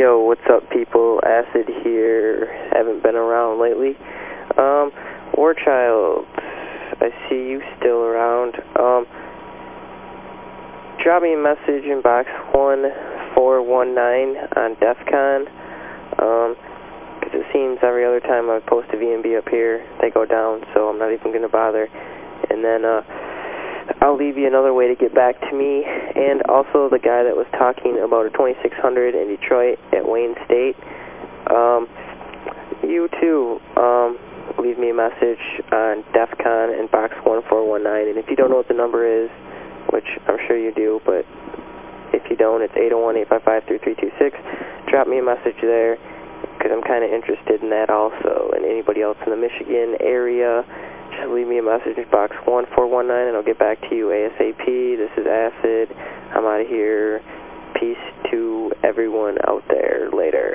Yo, what's up, people? Acid here. Haven't been around lately. Um, Warchild, I see you still around. Um, drop me a message in box 1419 on DEF CON. Um, because it seems every other time I post a VMB up here, they go down, so I'm not even going to bother. And then, uh, I'll leave you another way to get back to me, and also the guy that was talking about a 2600 in Detroit at Wayne State. Um, you too, um, leave me a message on DEF CON in box 1419, and if you don't know what the number is, which I'm sure you do, but if you don't, it's 801-855-3326, drop me a message there, because I'm kind of interested in that also, and anybody else in the Michigan area, leave me a message in box 1419 and I'll get back to you ASAP. This is Acid. I'm out of here. Peace to everyone out there. Later.